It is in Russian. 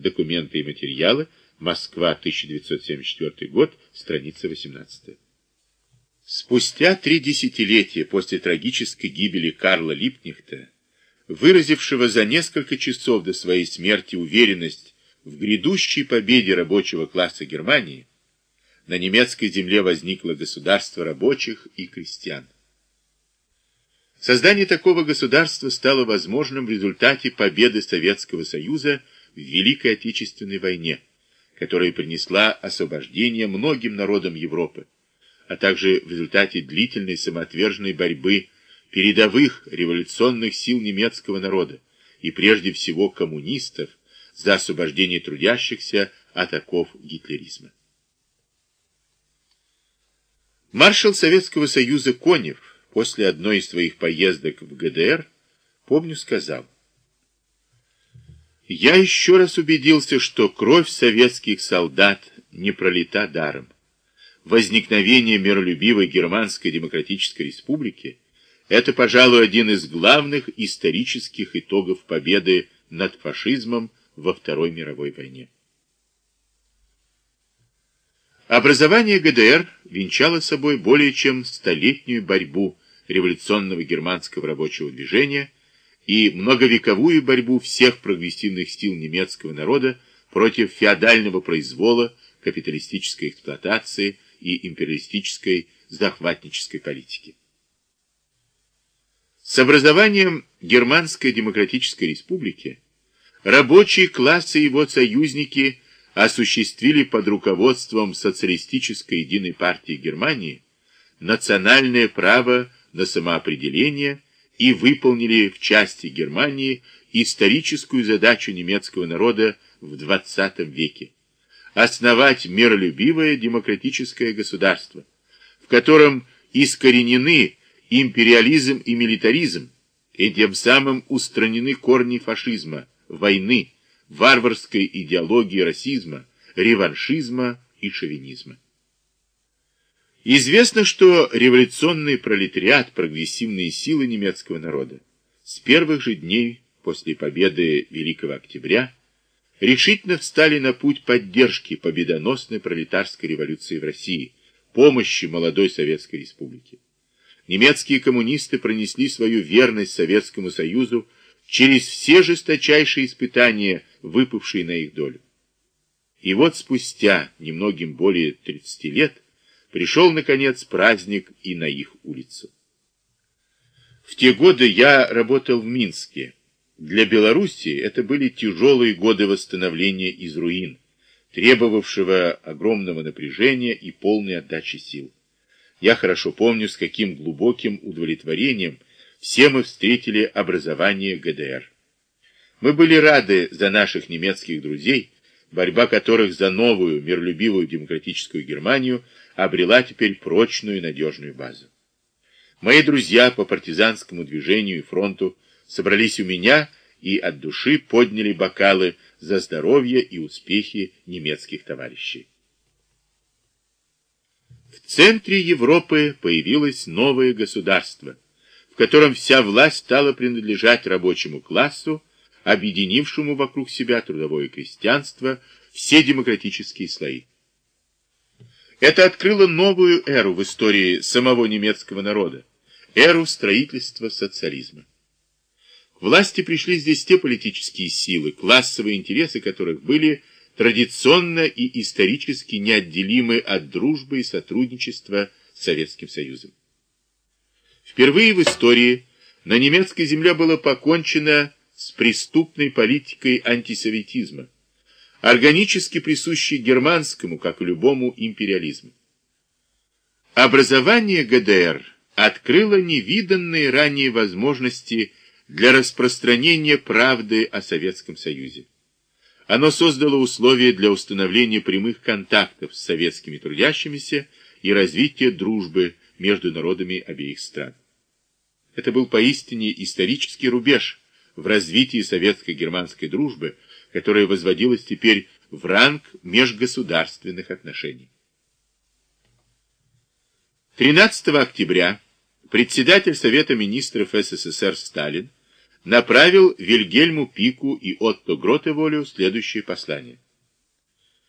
Документы и материалы. Москва, 1974 год, страница 18. Спустя три десятилетия после трагической гибели Карла Липкнехта, выразившего за несколько часов до своей смерти уверенность в грядущей победе рабочего класса Германии, на немецкой земле возникло государство рабочих и крестьян. Создание такого государства стало возможным в результате победы Советского Союза в Великой Отечественной войне, которая принесла освобождение многим народам Европы, а также в результате длительной самоотверженной борьбы передовых революционных сил немецкого народа и прежде всего коммунистов за освобождение трудящихся от оков гитлеризма. Маршал Советского Союза Конев после одной из своих поездок в ГДР, помню, сказал, «Я еще раз убедился, что кровь советских солдат не пролита даром. Возникновение миролюбивой Германской Демократической Республики – это, пожалуй, один из главных исторических итогов победы над фашизмом во Второй мировой войне. Образование ГДР венчало собой более чем столетнюю борьбу революционного германского рабочего движения и многовековую борьбу всех прогрессивных сил немецкого народа против феодального произвола, капиталистической эксплуатации и империалистической захватнической политики. С образованием Германской Демократической Республики рабочий класс и его союзники – осуществили под руководством Социалистической единой партии Германии национальное право на самоопределение и выполнили в части Германии историческую задачу немецкого народа в XX веке – основать миролюбивое демократическое государство, в котором искоренены империализм и милитаризм, и тем самым устранены корни фашизма, войны, варварской идеологии расизма, реваншизма и шовинизма. Известно, что революционный пролетариат, прогрессивные силы немецкого народа с первых же дней после победы Великого Октября решительно встали на путь поддержки победоносной пролетарской революции в России, помощи молодой Советской Республике. Немецкие коммунисты пронесли свою верность Советскому Союзу через все жесточайшие испытания, выпавшие на их долю. И вот спустя немногим более 30 лет пришел, наконец, праздник и на их улицу. В те годы я работал в Минске. Для Белоруссии это были тяжелые годы восстановления из руин, требовавшего огромного напряжения и полной отдачи сил. Я хорошо помню, с каким глубоким удовлетворением все мы встретили образование ГДР. Мы были рады за наших немецких друзей, борьба которых за новую миролюбивую демократическую Германию обрела теперь прочную и надежную базу. Мои друзья по партизанскому движению и фронту собрались у меня и от души подняли бокалы за здоровье и успехи немецких товарищей. В центре Европы появилось новое государство – котором вся власть стала принадлежать рабочему классу, объединившему вокруг себя трудовое крестьянство, все демократические слои. Это открыло новую эру в истории самого немецкого народа, эру строительства социализма. Власти пришли здесь те политические силы, классовые интересы которых были традиционно и исторически неотделимы от дружбы и сотрудничества с Советским Союзом. Впервые в истории на немецкой земле было покончено с преступной политикой антисоветизма, органически присущей германскому, как и любому империализму. Образование ГДР открыло невиданные ранее возможности для распространения правды о Советском Союзе. Оно создало условия для установления прямых контактов с советскими трудящимися и развития дружбы между народами обеих стран. Это был поистине исторический рубеж в развитии советско-германской дружбы, которая возводилась теперь в ранг межгосударственных отношений. 13 октября председатель Совета министров СССР Сталин направил Вильгельму Пику и Отто Гротеволю следующее послание.